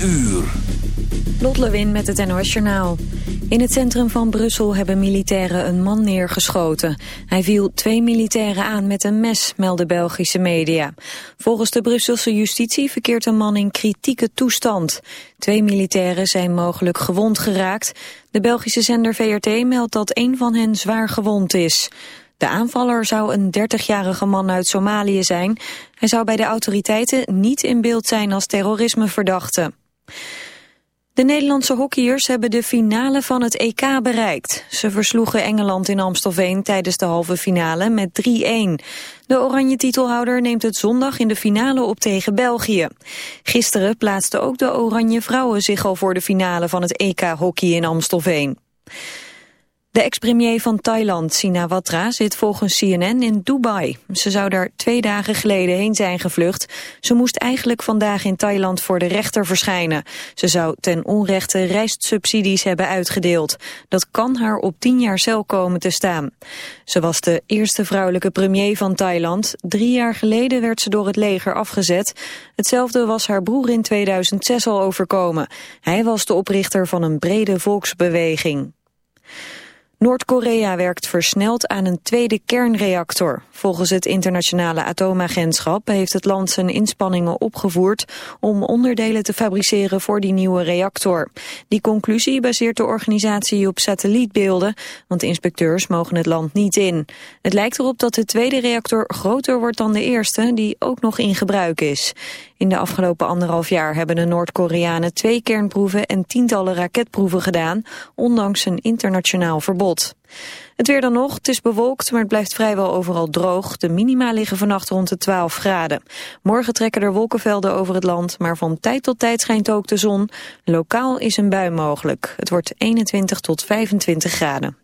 uur. Lot Lewin met het NOS Journaal. In het centrum van Brussel hebben militairen een man neergeschoten. Hij viel twee militairen aan met een mes, melden Belgische media. Volgens de Brusselse justitie verkeert een man in kritieke toestand. Twee militairen zijn mogelijk gewond geraakt. De Belgische zender VRT meldt dat een van hen zwaar gewond is. De aanvaller zou een 30-jarige man uit Somalië zijn. Hij zou bij de autoriteiten niet in beeld zijn als terrorismeverdachte. De Nederlandse hockeyers hebben de finale van het EK bereikt. Ze versloegen Engeland in Amstelveen tijdens de halve finale met 3-1. De oranje titelhouder neemt het zondag in de finale op tegen België. Gisteren plaatsten ook de oranje vrouwen zich al voor de finale van het EK hockey in Amstelveen. De ex-premier van Thailand, Sinawatra, zit volgens CNN in Dubai. Ze zou daar twee dagen geleden heen zijn gevlucht. Ze moest eigenlijk vandaag in Thailand voor de rechter verschijnen. Ze zou ten onrechte rijstsubsidies hebben uitgedeeld. Dat kan haar op tien jaar cel komen te staan. Ze was de eerste vrouwelijke premier van Thailand. Drie jaar geleden werd ze door het leger afgezet. Hetzelfde was haar broer in 2006 al overkomen. Hij was de oprichter van een brede volksbeweging. Noord-Korea werkt versneld aan een tweede kernreactor. Volgens het internationale atoomagentschap heeft het land zijn inspanningen opgevoerd om onderdelen te fabriceren voor die nieuwe reactor. Die conclusie baseert de organisatie op satellietbeelden, want inspecteurs mogen het land niet in. Het lijkt erop dat de tweede reactor groter wordt dan de eerste, die ook nog in gebruik is. In de afgelopen anderhalf jaar hebben de Noord-Koreanen twee kernproeven en tientallen raketproeven gedaan, ondanks een internationaal verbod. Het weer dan nog, het is bewolkt, maar het blijft vrijwel overal droog. De minima liggen vannacht rond de 12 graden. Morgen trekken er wolkenvelden over het land, maar van tijd tot tijd schijnt ook de zon. Lokaal is een bui mogelijk. Het wordt 21 tot 25 graden.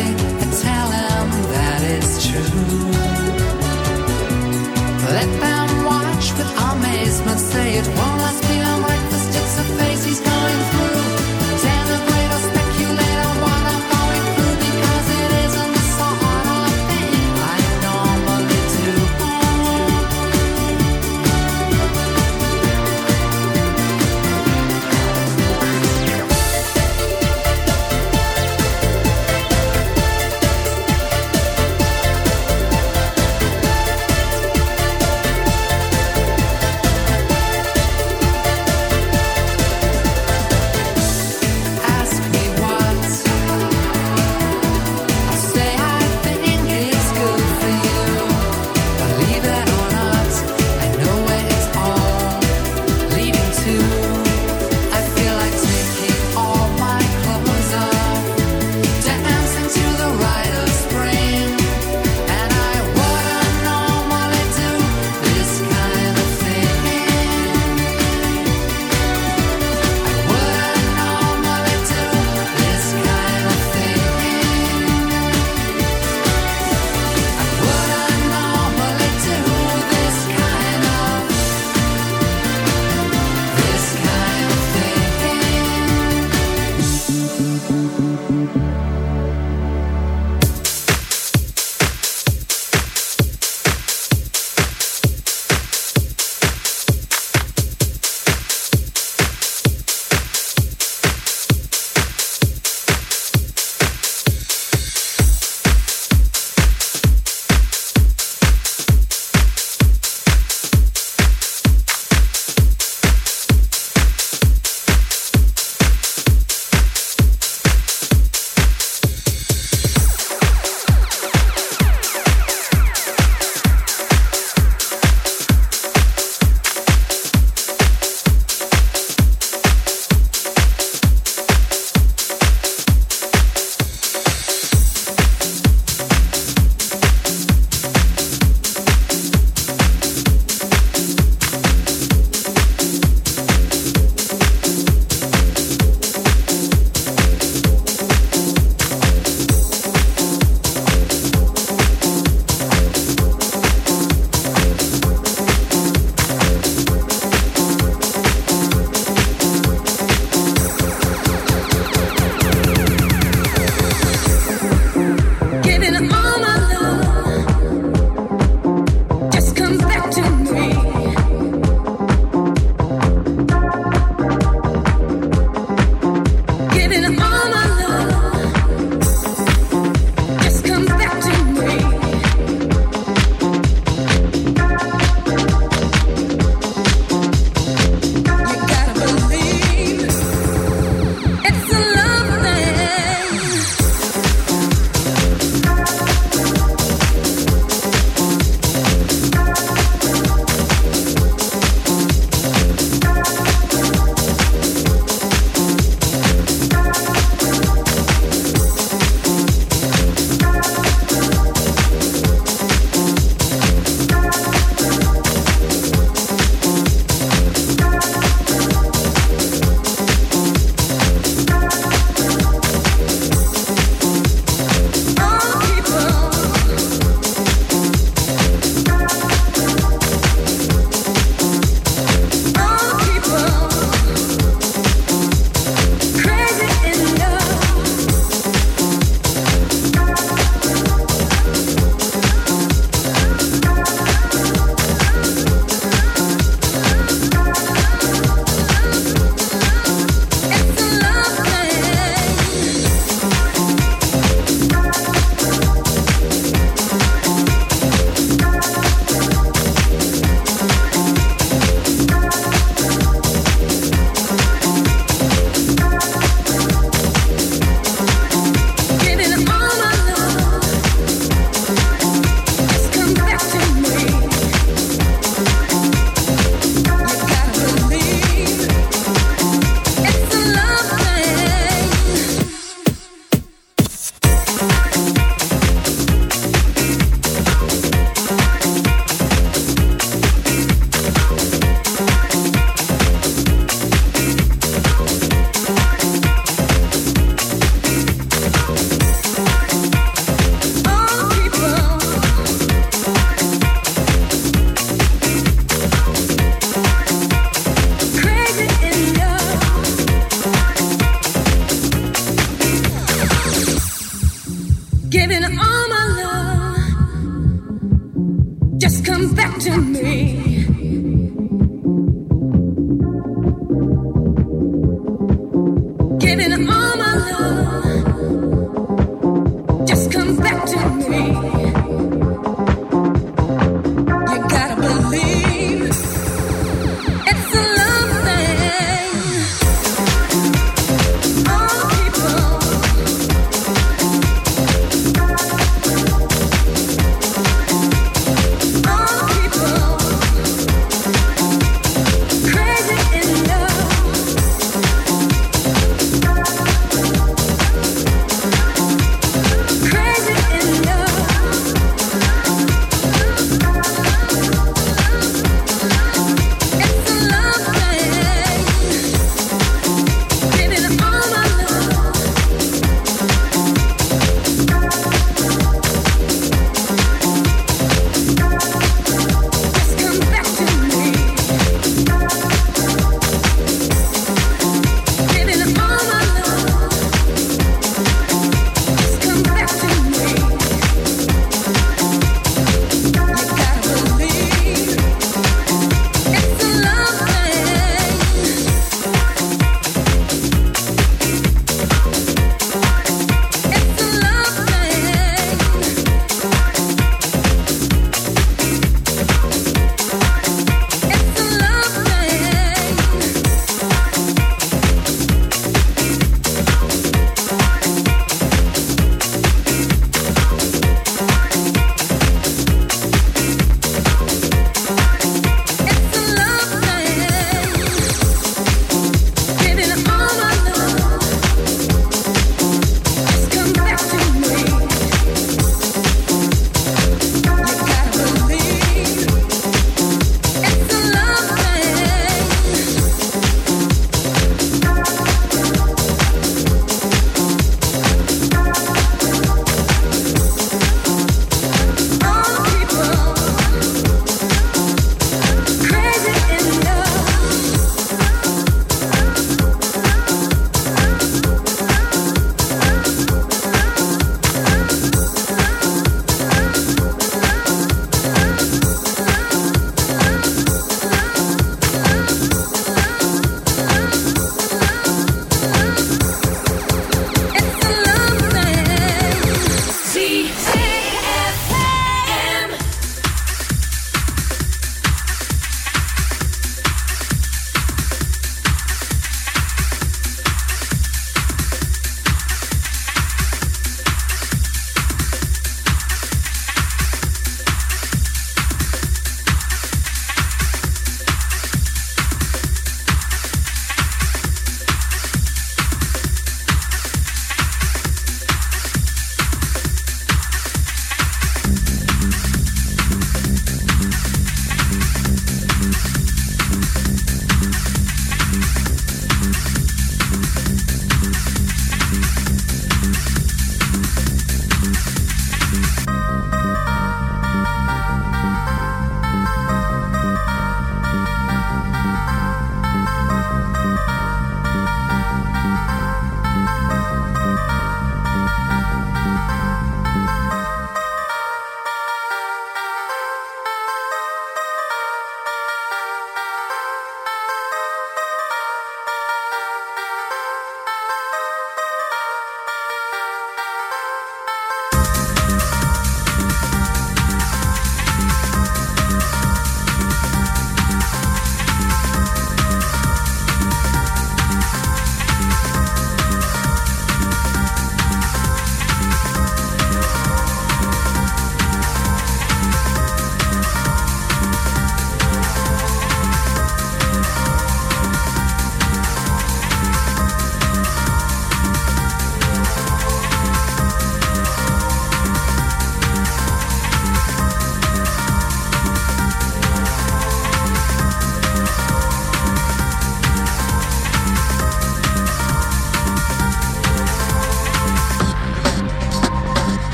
tarde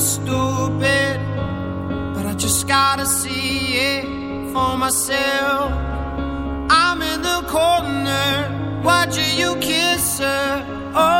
stupid, but I just gotta see it for myself. I'm in the corner, watching you kiss her. Oh.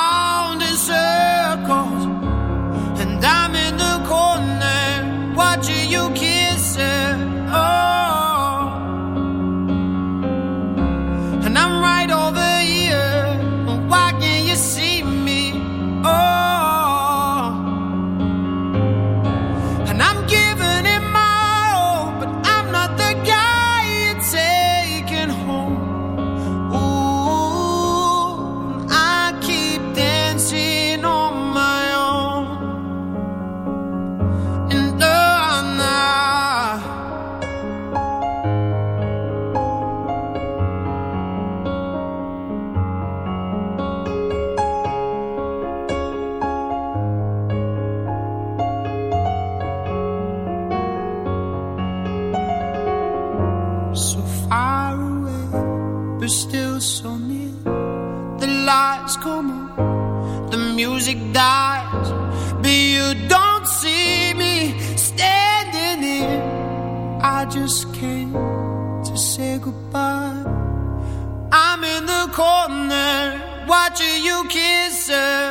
answer.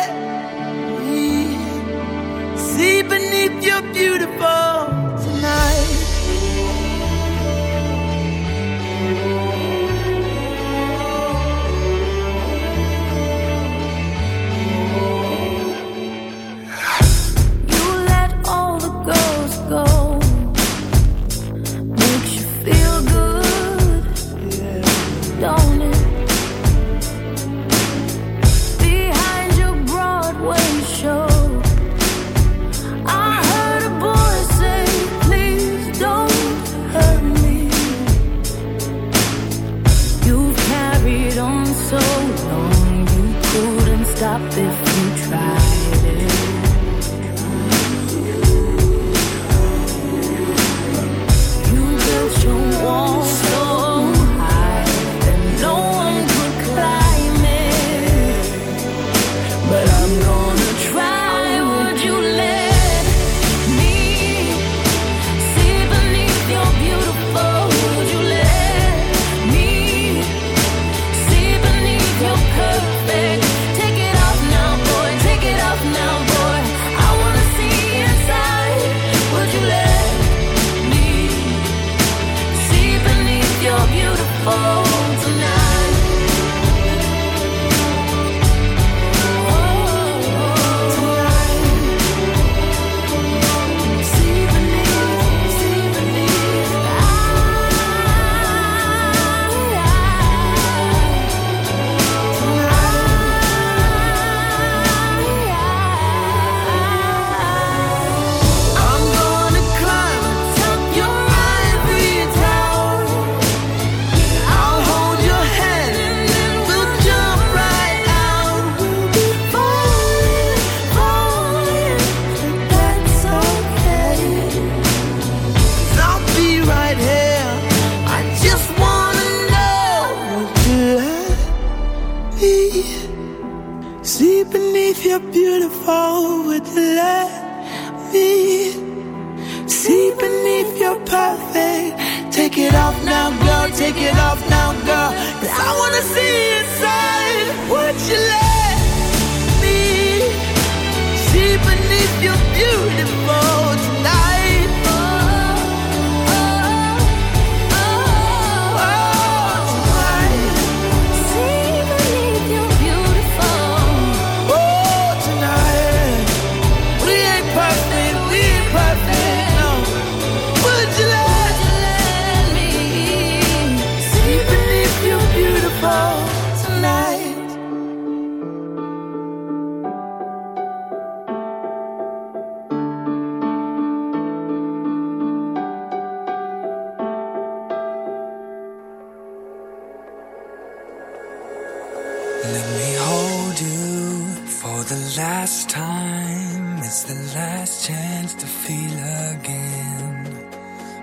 Beneath your beautiful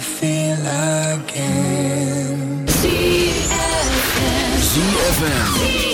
feel again. ZFM. ZFM.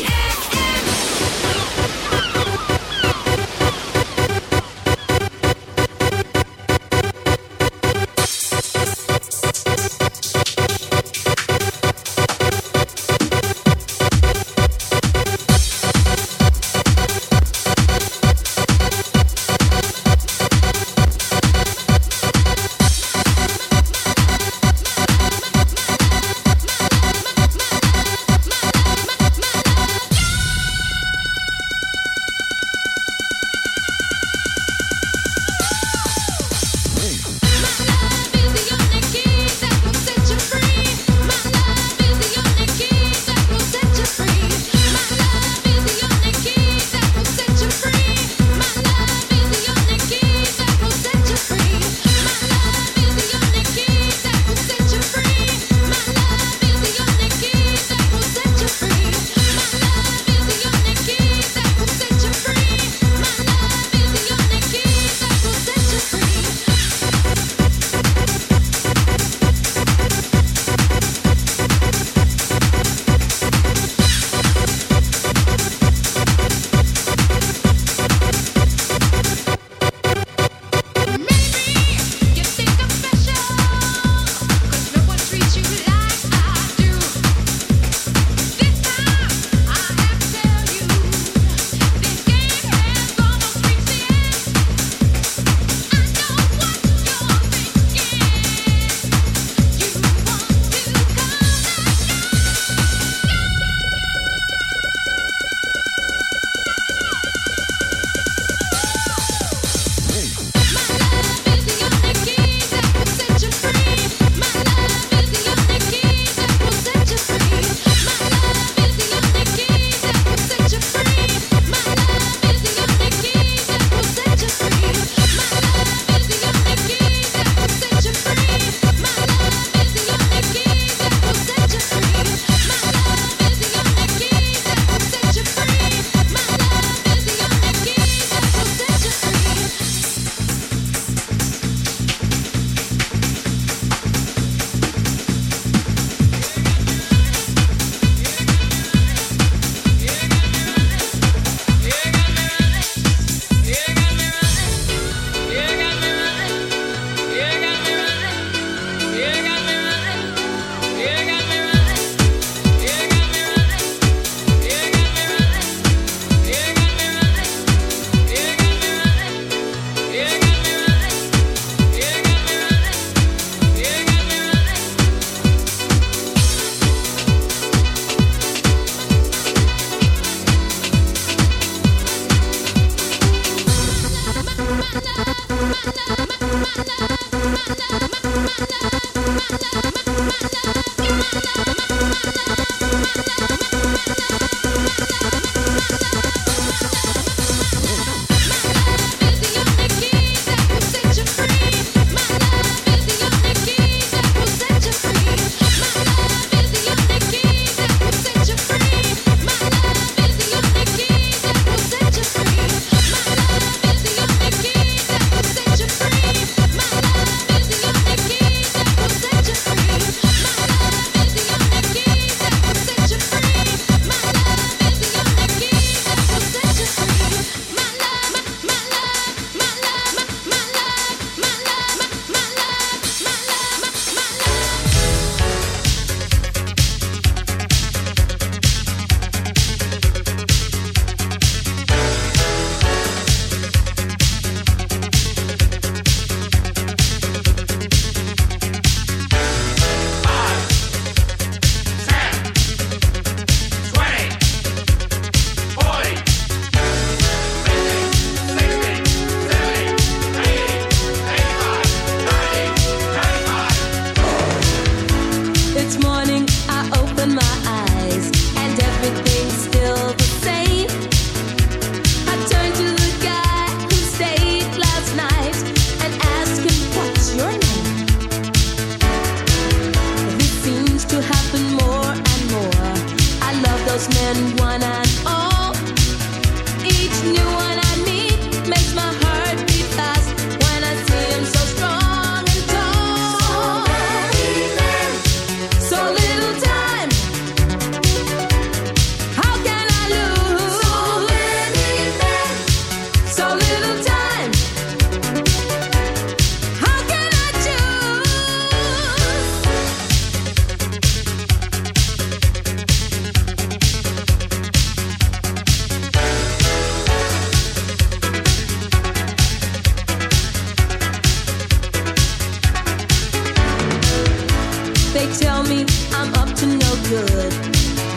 They tell me I'm up to no good.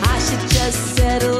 I should just settle.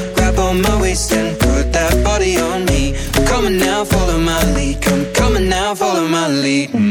My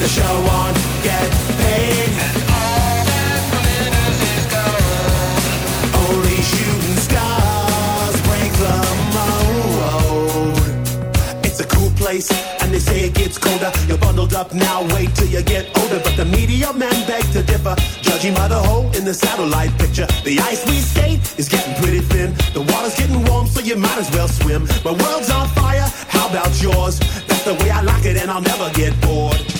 The show on, get paid. And all that glitters is gold. Only shooting stars break the mold. It's a cool place and they say it gets colder. You're bundled up now, wait till you get older. But the media men beg to differ, judging by the hole in the satellite picture. The ice we skate is getting pretty thin. The water's getting warm, so you might as well swim. My world's on fire, how about yours? That's the way I like it, and I'll never get bored.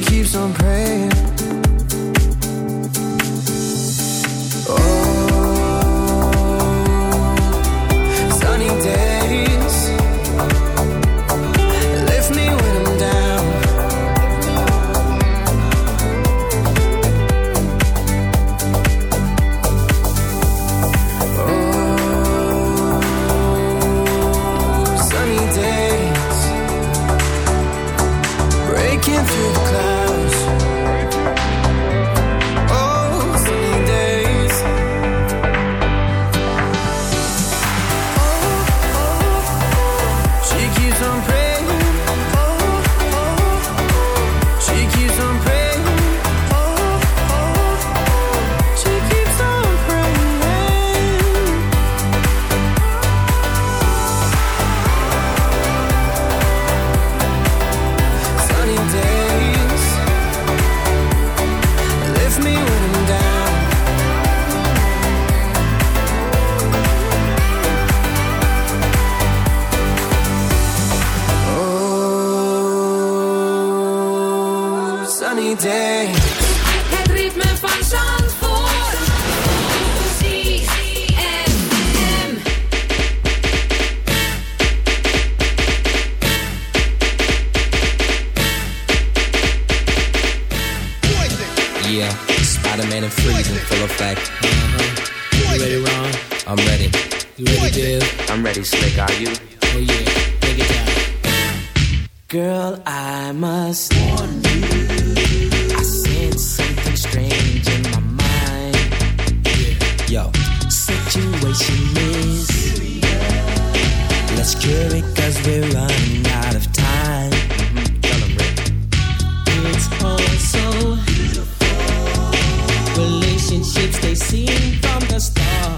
keeps on praying. situation is. Let's cure it cause we're running out of time. It's all. Relationships they seem from the start.